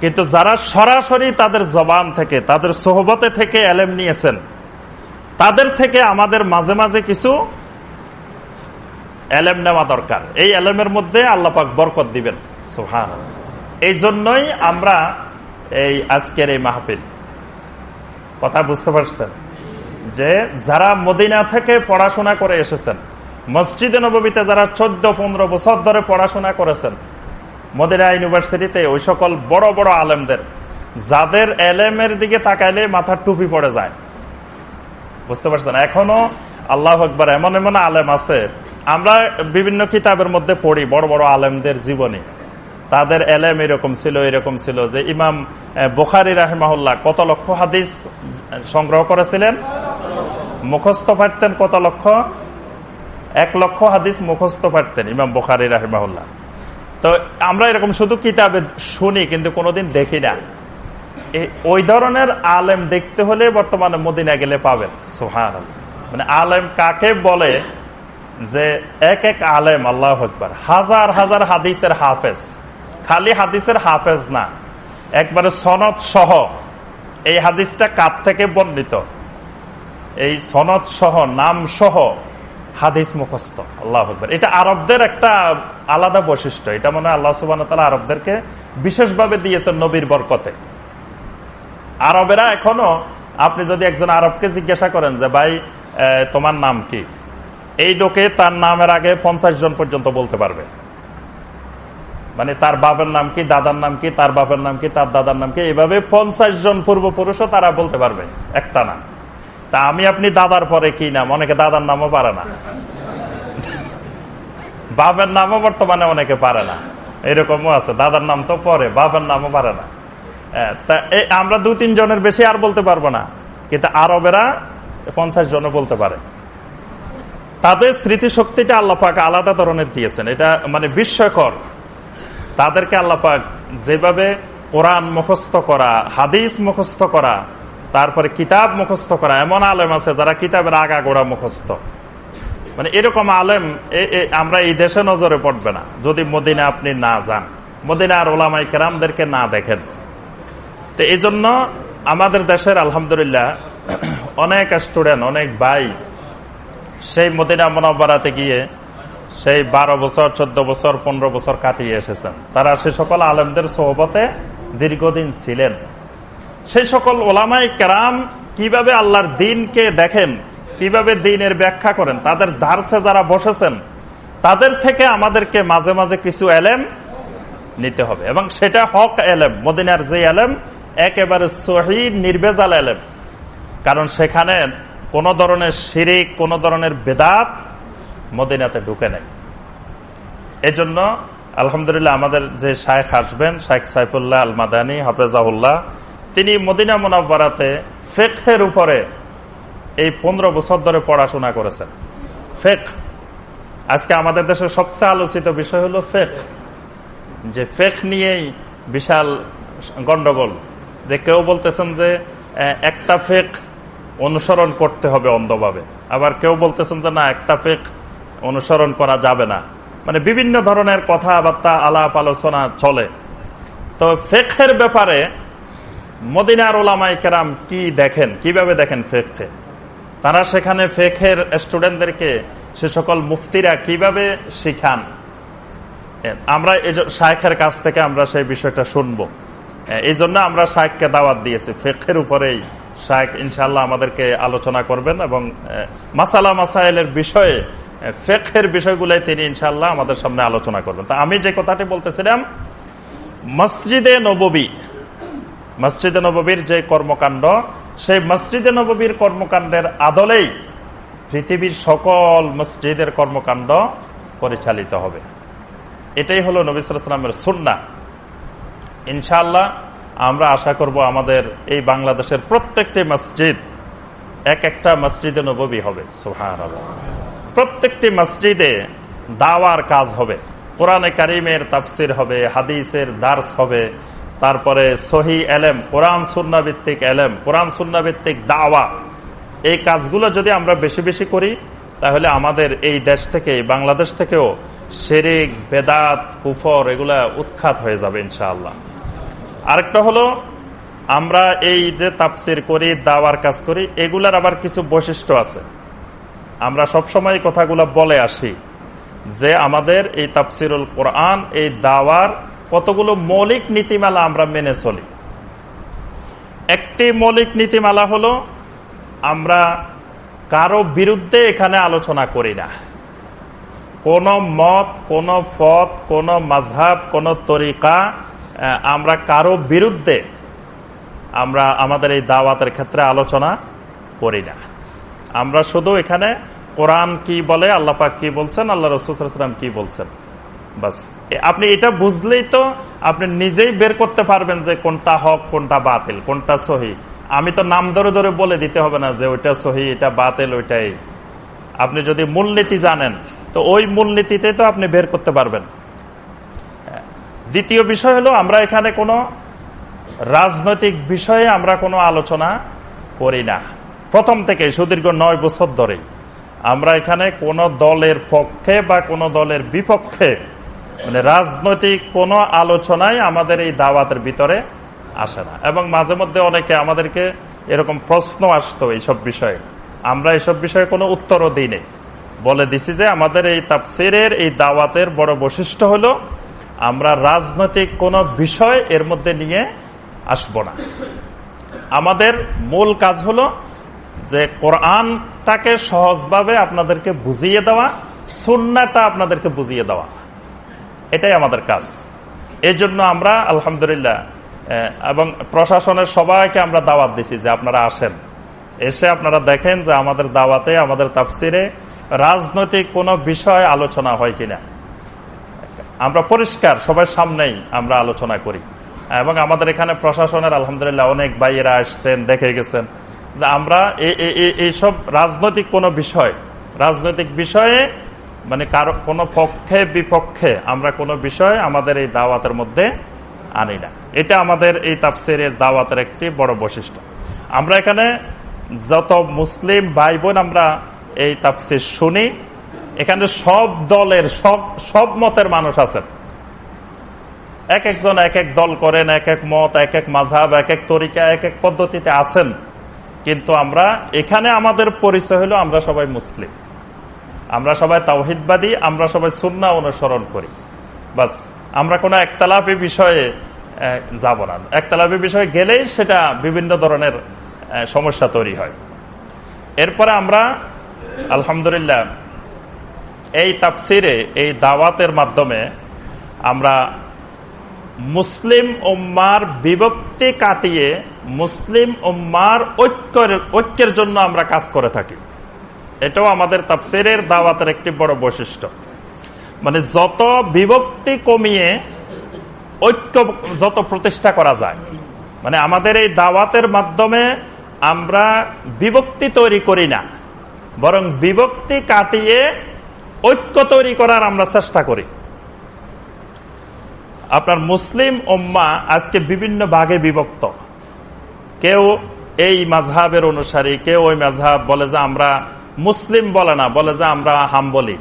কিন্তু যারা সরাসরি তাদের জবান থেকে, তাদের সোহবতে থেকে এলেম নিয়েছেন, তাদের থেকে আমাদের মাঝে মাঝে কিছু এলেম নেওয়া দরকার। এই এলেমের মধ্যে আল্লাপাক বরকত দিবেন। সোহান এই জন্যই আমরা এই আজকের এই মাহফিল। কথা বুঝতে পারছেন? যে যারা মদিনা থেকে পড়াশোনা করে এসেছেন, মসজিদে নবীতে যারা চোদ্দ পনেরো বছর ধরে পড়াশোনা করেছেন মদিনা ইউনিভার্সিটিতে ওই সকল বড় বড় আলেমদের, যাদের এলেমের দিকে তাকাইলে মাথার টুপি পড়ে যায়। বুঝতে পারছেন? এখনও আল্লাহ একবার এমন এমন আলেম আছে, আমরা বিভিন্ন কিতাবের মধ্যে পড়ি বড় বড় আলেমদের জীবনী। তাদের এলেম এরকম ছিল এরকম ছিল যে ইমাম বোখারি রাহেমাহুল্লাহ কত লক্ষ হাদিস সংগ্রহ করেছিলেন? মুখস্থ পারতেন কত লক্ষ? এক লক্ষ হাদিস মুখস্থ পারতেন ইমাম বোখারি রাহেমাহুল্লাহ। তো আমরা এরকম শুধু কিতাবে শুনি, কিন্তু কোনোদিন দেখি না। ওই ধরনের আলেম দেখতে হলে বর্তমানে মদিনা গেলে পাবেন। সোহান মানে আলেম কাকে বলে? যে এক এক আলেম, আল্লাহ একবার হাজার হাজার হাদিসের হাফেজ। খালি হাদিসের হাফেজ না। একবারে সনদ সহ। এই হাদিসটা কার থেকে বর্ণিত? এই সনদ সহ, নাম সহ। হাদিস মুখস্থ, আল্লাহ আকবর। এটা আরবদের একটা আলাদা বৈশিষ্ট্য। এটা মনে হয় আল্লাহ সুবান আরবদেরকে বিশেষভাবে দিয়েছেন নবীর বরকতে। আরবেরা এখনও, আপনি যদি একজন আরবকে জিজ্ঞাসা করেন যে, ভাই তোমার নাম কি? এই লোকে তার নামের আগে পঞ্চাশ জন পর্যন্ত বলতে পারবে। মানে তার বাবার নাম কি, দাদার নাম কি, তার বাবার নাম কি, তার দাদার নাম কি এইভাবে পঞ্চাশ জন পূর্বপুরুষও তারা বলতে পারবে একটা নাম তা আমি আপনি দাদার পরে কি নাম? অনেকে দাদার নামও পারে না। বাবার নামও বর্তমানে অনেকে পারে না। এরকমও আছে, দাদার নাম তো পরে বাবার নামও পারে না। তা আমরা দু তিন জনের বেশি আর বলতে পারব না, কিন্তু আরবেরা পঞ্চাশ জনও বলতে পারে। তাদের স্মৃতিশক্তিটা আল্লাপাক আলাদা ধরনের দিয়েছেন। এটা মানে বিস্ময়কর। তাদেরকে আল্লাপাক যেভাবে কোরআন মুখস্থ করা, হাদিস মুখস্থ করা তারপরে কিতাব মুখস্থ করা। এমন আলেম আছে যারা কিতাবের আগা গোড়া মুখস্থ। মানে এরকম আলেম আমরা এই দেশে নজরে পড়বে না। যদি মদিনা আপনি না যান মদিনা আর ওলামাই কেরামদেরকে না দেখেন। তো এই জন্য আমাদের দেশের আলহামদুলিল্লাহ অনেক স্টুডেন্ট, অনেক ভাই সেই মদিনা মনোবরাতে গিয়ে সেই বারো বছর, চোদ্দ বছর, পনেরো বছর কাটিয়ে এসেছেন। তারা সে সকল আলেমদের সোহবতে দীর্ঘদিন ছিলেন। সেই সকল ওলামাই কেরাম কীভাবে আল্লাহর দিনকে দেখেন, কীভাবে দিনের ব্যাখ্যা করেন, তাদের ধারসে যারা বসেছেন, তাদের থেকে আমাদেরকে মাঝে মাঝে কিছু এলেম নিতে হবে। এবং সেটা হক এলেম, মদিনার যে এলেম, একেবারে সহি, নির্বেজাল এলেম। কারণ সেখানে কোন ধরনের শিরিক, কোন ধরনের বেদাত মদিনাতে ঢুকে নেই। এজন্য আলহামদুলিল্লাহ আমাদের যে শায়েখ আসবেন শাইখ সাইফুল্লাহ আল মাদানী হাফেজাউল্লাহ তিনি মদিনা মোনাব্বারাতে ফেকের উপরে এই পনেরো বছর ধরে পড়াশোনা করেছেন। ফেক আজকে আমাদের দেশের সবচেয়ে আলোচিত বিষয় হলো ফেক যে ফেক নিয়েই বিশাল গন্ডগোল। যে কেউ বলতেছেন যে একটা ফেক অনুসরণ করতে হবে অন্ধভাবে। আবার কেউ বলতেছেন যে, না, একটা ফেক অনুসরণ করা যাবে না। মানে বিভিন্ন ধরনের কথাবার্তা আলাপ আলোচনা চলে। তো ফেকের ব্যাপারে মদিনার ওলামাই কেরাম কি দেখেন? কীভাবে দেখেন ফেককে? তারা সেখানে ফেকের স্টুডেন্টদেরকে, সে সকল মুফতিরা কীভাবে শিখান? আমরা শায়েখের কাছ থেকে আমরা সেই বিষয়টা শুনব। এই জন্য আমরা শায়েককে দাওয়াত দিয়েছি। ফেকের উপরেই শায়েক ইনশাল্লাহ আমাদেরকে আলোচনা করবেন এবং মাসালা মাসাইলের বিষয়ে ফেকের বিষয়গুলোই তিনি ইনশাল্লাহ আমাদের সামনে আলোচনা করবেন। তা আমি যে কথাটি বলতেছিলাম, মসজিদে নববী মসজিদে নববীর যে কর্মকাণ্ড, সেই মসজিদে নববীর কর্মকাণ্ডের আদলেই পৃথিবীর সকল মসজিদের কর্মকাণ্ড পরিচালিত হবে। এটাই হলো নবিসামের সুন্না। ইনশাল্লাহ আমরা আশা করব আমাদের এই বাংলাদেশের প্রত্যেকটি মসজিদ এক একটা মসজিদে নবী হবে সোহান প্রত্যেকটি মসজিদে দাওয়ার কাজ হবে, কোরআনে কারিমের তাফসির হবে, হাদিসের দার্স হবে তারপরে সহি এলেম, কোরআন, সুন্না ভিত্তিক এলেম, কোরআন, সুন্না ভিত্তিক দাওয়া। এই কাজগুলো যদি আমরা বেশি বেশি করি, তাহলে আমাদের এই দেশ থেকে বাংলাদেশ থেকেও শেরিক, বেদাত, কুফর এগুলা উৎখাত হয়ে যাবে ইনশাআল্লাহ। আরেকটা হলো, আমরা এই যে তাপসির করি, দাওয়ার কাজ করি, এগুলার আবার কিছু বৈশিষ্ট্য আছে। আমরা সবসময় কথাগুলো বলে আসি যে আমাদের এই তাপসিরুল কোরআন, এই দাওয়ার কতগুলো মৌলিক নীতিমালা আমরা মেনে চলি? একটি মৌলিক নীতিমালা হলো, আমরা কারও বিরুদ্ধে এখানে আলোচনা করি না। কোন মত, কোন পথ কোন মাঝহাব কোন তরিকা আমরা কারও বিরুদ্ধে আমরা আমাদের এই দাওয়াতের ক্ষেত্রে আলোচনা করি না। আমরা শুধু এখানে কোরআন কি বলে, আল্লাহ পাক কি বলছেন, আল্লাহ রসুলাম কি বলছেন? বাস। আপনি এটা বুঝলেই তো আপনি নিজেই বের করতে পারবেন যে কোনটা হক, কোনটা বাতিল, কোনটা সহি। আমি তো নাম ধরে ধরে বলে দিতে হবে না যে ওইটা সহি, এটা বাতিল, ওইটাই। আপনি যদি মূলনীতি জানেন, তো ওই মূলনীতিতে তো আপনি বের করতে পারবেন। দ্বিতীয় বিষয় হলো, আমরা এখানে কোনো রাজনৈতিক বিষয়ে আমরা কোনো আলোচনা করি না। প্রথম থেকে সুদীর্ঘ নয় বছর ধরেই। আমরা এখানে কোন দলের পক্ষে বা কোন দলের বিপক্ষে মানে রাজনৈতিক কোন আলোচনায় আমাদের এই দাওয়াতের ভিতরে আসে না। এবং মাঝে মধ্যে অনেকে আমাদেরকে এরকম প্রশ্ন আসতো এইসব বিষয়ে। আমরা এসব বিষয়ে কোনো উত্তরও দিই নেই বলে দিছি যে আমাদের এই তাপসিরের এই দাওয়াতের বড় বৈশিষ্ট্য হলো, আমরা রাজনৈতিক কোন বিষয় এর মধ্যে নিয়ে আসব না। আমাদের মূল কাজ হলো যে কোরআনটাকে সহজভাবে আপনাদেরকে বুঝিয়ে দেওয়া সুন্নাটা আপনাদেরকে বুঝিয়ে দেওয়া। এটাই আমাদের কাজ। এই জন্য আমরা, আলহামদুলিল্লাহ এবং প্রশাসনের সবাইকে আমরা দাওয়াত দিছি যে আপনারা আসেন। এসে আপনারা দেখেন যে আমাদের দাওয়াতে, আমাদের তাফসিরে রাজনৈতিক কোনো বিষয় আলোচনা হয় কিনা। আমরা পরিষ্কার, সবার সামনেই আমরা আলোচনা করি। এবং আমাদের এখানে প্রশাসনের, আলহামদুলিল্লাহ, অনেক বাইরা আসছেন, দেখে গেছেন। আমরা এইসব রাজনৈতিক কোনো বিষয়, রাজনৈতিক বিষয়ে মানে কারও, কোনো পক্ষে বিপক্ষে আমরা কোনো বিষয় আমাদের এই দাওয়াতের মধ্যে আনি না। এটা আমাদের এই তাফসিরের দাওয়াতের একটি বড় বৈশিষ্ট্য। আমরা এখানে যত মুসলিম ভাই বোন আমরা এই তাফসির শুনি, এখানে সব দলের, সব সব মতের মানুষ আছেন। এক একজন এক এক দল করেন, এক এক মত, এক এক মাঝাব এক এক তরিকা, এক এক পদ্ধতিতে আছেন। কিন্তু আমরা, এখানে আমাদের পরিচয় হলো আমরা সবাই মুসলিম। আমরা সবাই তাওহিদবাদী, আমরা সবাই সুন্না অনুসরণ করি। বাস, আমরা কোনো একতলাপি বিষয়ে যাব না। একতলাপি বিষয়ে গেলেই সেটা বিভিন্ন ধরনের সমস্যা তৈরি হয়। এরপরে আমরা, আলহামদুলিল্লাহ, এই তাপসিরে এই দাওয়াতের মাধ্যমে আমরা মুসলিম উম্মার বিভক্তি কাটিয়ে, মুসলিম উম্মার ঐক্যের ঐক্যের জন্য আমরা কাজ করে থাকি। এটাও আমাদের তাপসিরের দাওয়াতের একটি বড় বৈশিষ্ট্য। মানে যত বিভক্তি কমিয়ে ঐক্য, যত প্রতিষ্ঠা করা যায় মানে আমাদের এই দাওয়াতের মাধ্যমে আমরা বিভক্তি তৈরি করি না, বরং বিভক্তি কাটিয়ে ঐক্য তৈরি করার আমরা চেষ্টা করি। আপনার মুসলিম ওম্মা আজকে বিভিন্ন ভাগে বিভক্ত। কেউ এই মাঝহাবের অনুসারী, কেউ ওই মাঝহাব বলে যে আমরা মুসলিম বলে না, বলে যে আমরা হাম্বলি।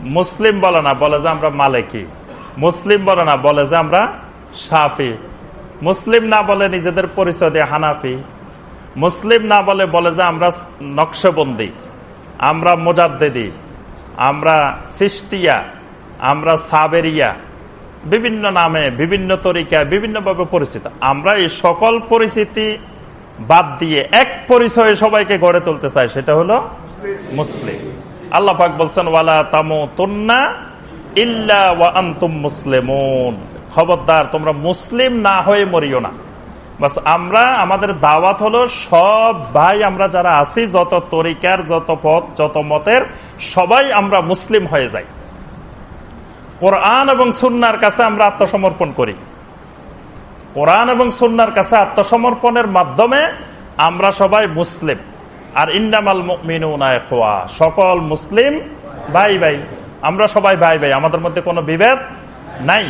মুসলিম বলে না, বলে যে আমরা মালেকি। মুসলিম বলে না, বলে যে আমরা সাফি মুসলিম না বলে নিজেদের পরিচয় দিয়ে হানাফি। মুসলিম না বলে বলে যে আমরা নকশবন্দি। আমরা মোজাদ্দেদি। আমরা সিস্তিয়া আমরা সাবেরিয়া। বিভিন্ন নামে, বিভিন্ন তরিকায়, বিভিন্নভাবে পরিচিত। আমরা এই সকল পরিচিতি বাদ দিয়ে এক পরিচয়ে সবাইকে গড়ে তুলতে চাই সেটা হলো মুসলিম। আল্লাহ পাক বলছেন, ওয়ালা তামো তন্না ইল্লা আন্তুম মুসলিমুন। খবরদার, তোমরা মুসলিম না হয়ে মরিও না। বাস, আমরা, আমাদের দাওয়াত হলো, সব ভাই আমরা যারা আছি, যত তরিকার, যত পথ, যত মতের, সবাই আমরা মুসলিম হয়ে যাই। কোরআন এবং সুন্নার কাছে আমরা আত্মসমর্পণ করি। কোরআন এবং সুন্নার কাছে আত্মসমর্পণের মাধ্যমে আমরা সবাই মুসলিম। আর ইন্ডামাল খোয়া সকল মুসলিম ভাই ভাই, আমরা সবাই ভাই ভাই, আমাদের মধ্যে কোনো বিভেদ নাই।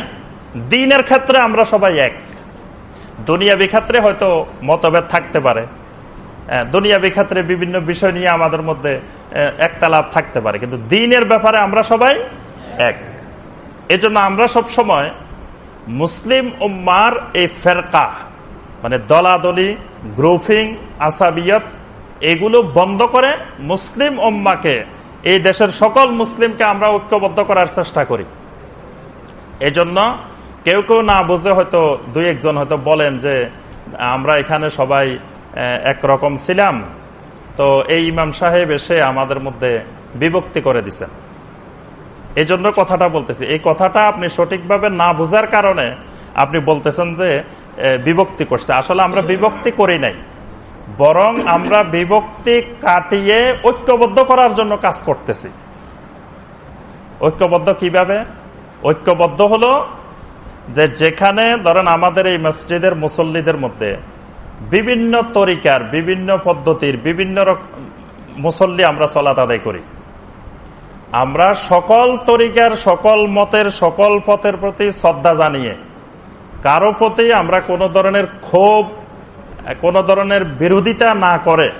দিনের ক্ষেত্রে আমরা সবাই এক। দুনিয়াবি ক্ষেত্রে হয়তো মতভেদ থাকতে পারে। দুনিয়াবি ক্ষেত্রে বিভিন্ন বিষয় নিয়ে আমাদের মধ্যে একটা লাভ থাকতে পারে। কিন্তু দিনের ব্যাপারে আমরা সবাই এক। এজন্য আমরা সব সময় মুসলিম উম্মার এই ফেরকা মানে দলাদলি গ্রুপিং আসাবিয়ত এগুলো বন্ধ করে মুসলিম উম্মাকে, এই দেশের সকল মুসলিমকে আমরা ঐক্যবদ্ধ করার চেষ্টা করি। এজন্য কেউ কেউ না বুঝে হয়তো দুই একজন হয়তো বলেন যে, আমরা এখানে সবাই একরকম ছিলাম। তো এই ইমাম সাহেব এসে আমাদের মধ্যে বিভক্তি করে দিচ্ছেন এই জন্য কথাটা বলতেছি। এই কথাটা আপনি সঠিকভাবে না বোঝার কারণে আপনি বলতেছেন যে বিভক্তি করছে। আসলে আমরা বিভক্তি করি নাই। বরং আমরা বিভক্তি কাটিয়ে ঐক্যবদ্ধ করার জন্য কাজ করতেছি। ঐক্যবদ্ধ কীভাবে? ঐক্যবদ্ধ হলো যে যেখানে ধরেন আমাদের এই মসজিদের মুসল্লিদের মধ্যে বিভিন্ন তরিকার, বিভিন্ন পদ্ধতির বিভিন্ন মুসল্লি আমরা চলাত আদায় করি। আমরা সকল তরিকার, সকল মতের, সকল পথের প্রতি শ্রদ্ধা জানিয়ে, কারও প্রতি আমরা কোন ধরনের ক্ষোভ, কোন ধরনের বিরোধিতা না করে,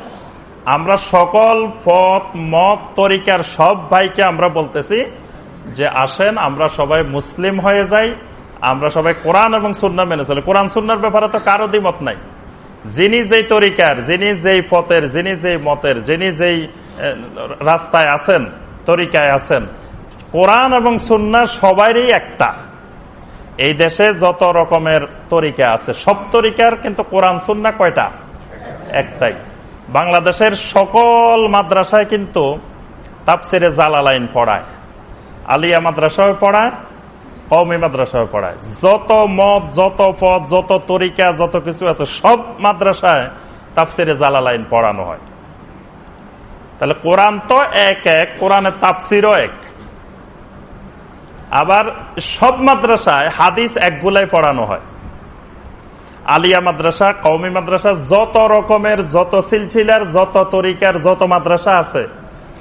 আমরা সকল পথ, মত, তরিকার সব ভাইকে আমরা বলতেছি যে আসেন, আমরা সবাই মুসলিম হয়ে যাই, আমরা সবাই কোরআন এবং সুন্না মেনে চলি। কোরআন সুন্নার ব্যাপারে তো কারও দ্বিমত নাই। যিনি যেই তরিকার, যিনি যেই পথের, যিনি যেই মতের, যিনি যেই রাস্তায় আছেন তরিকায় আছেন। কোরআন এবং সুন্না সবারই একটা। এই দেশে যত রকমের তরিকা আছে, সব তরিকার কিন্তু কোরআন সুন্না কয়টা? একটাই। বাংলাদেশের সকল মাদ্রাসায় কিন্তু তাপসিরে জালালাইন পড়ায়। আলিয়া মাদ্রাসায় পড়ায় কৌমি মাদ্রাসায় পড়ায়। যত মত, যত পথ যত তরিকা, যত কিছু আছে, সব মাদ্রাসায় তাপসিরে জালালাইন পড়ানো হয়। তাহলে কোরআন তো এক এক, কোরআনের তাপসিরও এক। আবার সব মাদ্রাসায় হাদিস একগুলাই পড়ানো হয়। আলিয়া মাদ্রাসা কৌমি মাদ্রাসা, যত রকমের, যত সিলসিলার, যত তরিকার, যত মাদ্রাসা আছে,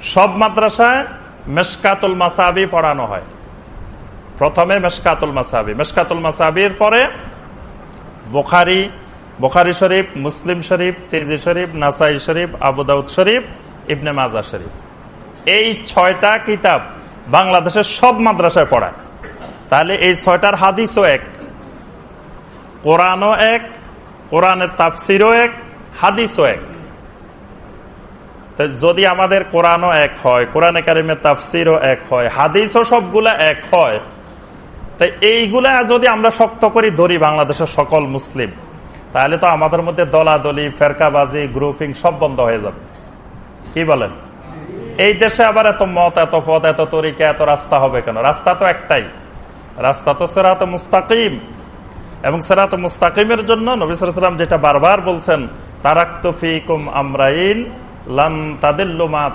সব মাদ্রাসায় মেসকাতুল মাসাবি পড়ানো হয়। প্রথমে মেসকাতুল মাসাবি। মেসকাতুল মাসাবির পরে বোখারি বোখারি শরীফ, মুসলিম শরীফ তিরজি শরীফ, নাসাই শরীফ আবুদাউদ শরীফ ইবনে মাজা শরীফ। এই ছয়টা কিতাব বাংলাদেশের সব মাদ্রাসায় পড়ায়। তাহলে এই ছয়টার হাদিসও এক, কোরআনও এক, কোরআনের তাফসিরও এক, হাদিসও এক। যদি আমাদের কোরআনও এক হয়, কোরআন একাডেমির তাফসিরও এক হয়, হাদিসও সবগুলা এক হয় তাই এইগুলা যদি আমরা শক্ত করি ধরি বাংলাদেশের সকল মুসলিম, তাহলে তো আমাদের মধ্যে দলাদলি, ফেরকাবাজি গ্রুপিং সব বন্ধ হয়ে যাবে। কি বলেন? এই দেশে আবার এত মত, এত পথ, এত তরিকা, এত রাস্তা হবে কেন? রাস্তা তো একটাই। রাস্তা তো সেরাত মুস্তাকিম। এবং সেরাত মুস্তাকিমের জন্য নবিসাম যেটা বারবার বলছেন তারাক্তফিকুম আমরাইন লান তাদিল্লুমা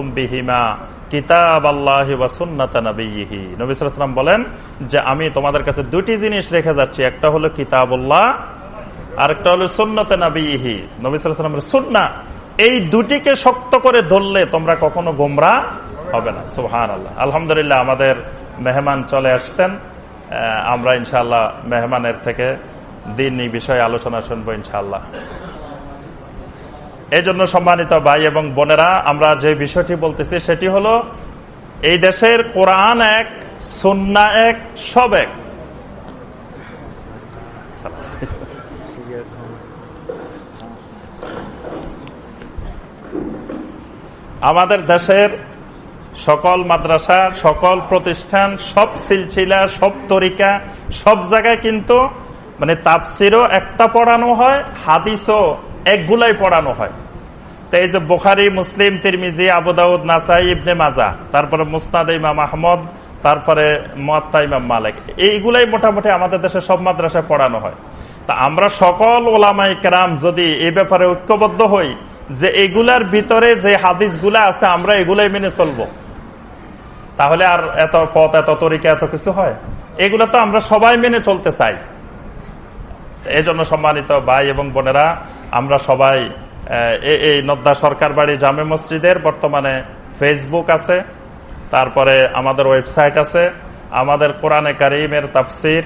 বিহিমা কিতাব আল্লাহি বলেন যে, আমি তোমাদের কাছে জিনিস রেখে যাচ্ছি। একটা হলো কিতাবুল্লাহ, আরেকটা হলো সুন্নতে নাবিহি নবিসামের সুন্না এই দুটিকে শক্ত করে ধরলে তোমরা কখনো গোমরা হবে না। সুহান আল্লাহ আলহামদুলিল্লাহ আমাদের মেহমান চলে আসতেন আমরা ইনশাল্লাহ মেহমানের থেকে দিন এই বিষয়ে আলোচনা শুনব ইনশাল্লাহ এই জন্য সম্মানিত ভাই এবং বোনেরা, আমরা যে বিষয়টি বলতেছি সেটি হলো, এই দেশের কোরআন এক, সন্না এক, সব এক। আমাদের দেশের সকল মাদ্রাসা, সকল প্রতিষ্ঠান, সব সিলসিলা, সব তরিকা, সব জায়গায় কিন্তু মানে তাপসিরও একটা পড়ানো হয়, হাদিসও একগুলাই পড়ানো হয়। তো এই যে বোখারি, মুসলিম, তিরমিজি আবুদাউদ নাসাই, ইবনে মাজা তারপরে মুস্তাদ ইমাম আহমদ, তারপরে মত্তা ইমাম মালিক, এইগুলাই মোটামুটি আমাদের দেশে সব মাদ্রাসায় পড়ানো হয়। তা আমরা সকল ওলামাই কেরাম যদি এই ব্যাপারে ঐক্যবদ্ধ হই যে এগুলার ভিতরে যে হাদিসগুলা আছে, আমরা এগুলাই মেনে চলবো। তাহলে আর এত পথ, এত তরিকা, এত কিছু হয়? এগুলো তো আমরা সবাই মেনে চলতে চাই। এই জন্য সম্মানিত ভাই এবং বোনেরা, আমরা সবাই এই নদ্দা সরকার বাড়ি জামে মসজিদের বর্তমানে ফেসবুক আছে, তারপরে আমাদের ওয়েবসাইট আছে, আমাদের কোরআনে কারিমের তাফসির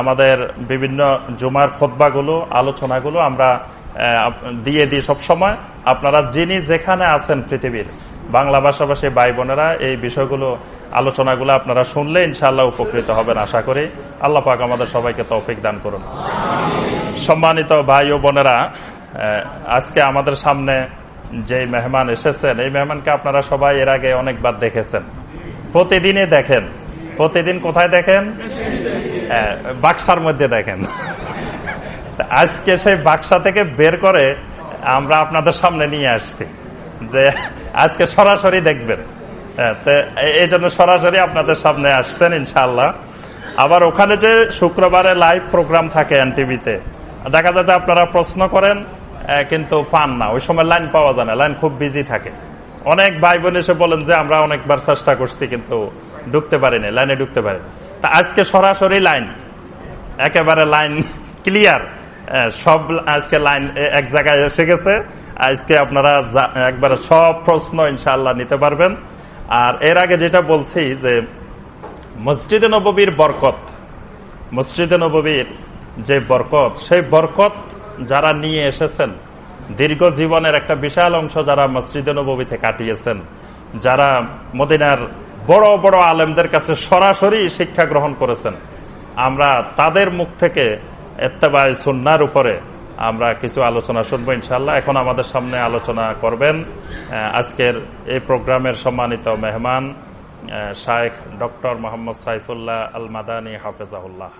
আমাদের বিভিন্ন জুমার খোদ্বাগুলো, আলোচনাগুলো আমরা দিয়ে দিই সবসময়। আপনারা যিনি যেখানে আছেন পৃথিবীর বাংলা ভাষাভাষী ভাই বোনেরা, এই বিষয়গুলো, আলোচনাগুলো আপনারা শুনলে ইনশাল্লাহ উপকৃত হবেন আশা করি। আল্লাহ পাক আমাদের সবাইকে তৌফিক দান করুন। সম্মানিত ভাই ও বোনেরা আজকে আমাদের সামনে যে মেহমান এসেছেন, এই মেহমানকে আপনারা সবাই এর আগে অনেকবার দেখেছেন। প্রতিদিনই দেখেন। প্রতিদিন কোথায় দেখেন? বাক্সার মধ্যে দেখেন। আজকে সেই বাক্সা থেকে বের করে আমরা আপনাদের সামনে নিয়ে আসছি। যে আজকে সরাসরি দেখবেন। এই জন্য সরাসরি আপনাদের সামনে আসছেন ইনশাল্লাহ আবার ওখানে যে শুক্রবারে লাইভ প্রোগ্রাম থাকে এনটিভিতে, দেখা যায় যে আপনারা প্রশ্ন করেন কিন্তু পান না। ওই সময় লাইন পাওয়া যায় না, লাইন খুব বিজি থাকে। অনেক ভাই বোন এসে বলেন যে, আমরা অনেকবার চেষ্টা করছি, কিন্তু ঢুকতে পারিনি, লাইনে ঢুকতে পারিনি। তা আজকে সরাসরি লাইন, একেবারে লাইন ক্লিয়ার। সব আজকে লাইন এক জায়গায় এসে গেছে। আজকে আপনারা একবার সব প্রশ্ন ইনশাল্লাহ নিতে পারবেন। আর এর আগে যেটা বলছি যে, মসজিদে নবীর বরকত, মসজিদে নবীর যে বরকত, সেই বরকত যারা নিয়ে এসেছেন, দীর্ঘ জীবনের একটা বিশাল অংশ যারা মসজিদে নবীতে কাটিয়েছেন, যারা মদিনার বড় বড় আলেমদের কাছে সরাসরি শিক্ষা গ্রহণ করেছেন, আমরা তাদের মুখ থেকে এত্তেবাই সুন্নার উপরে আমরা কিছু আলোচনা শুনব ইনশাল্লাহ এখন আমাদের সামনে আলোচনা করবেন আজকের এই প্রোগ্রামের সম্মানিত মেহমান শায়েখ ডক্টর মোহাম্মদ সাইফুল্লাহ আল মাদানী হাফেজাহুল্লাহ।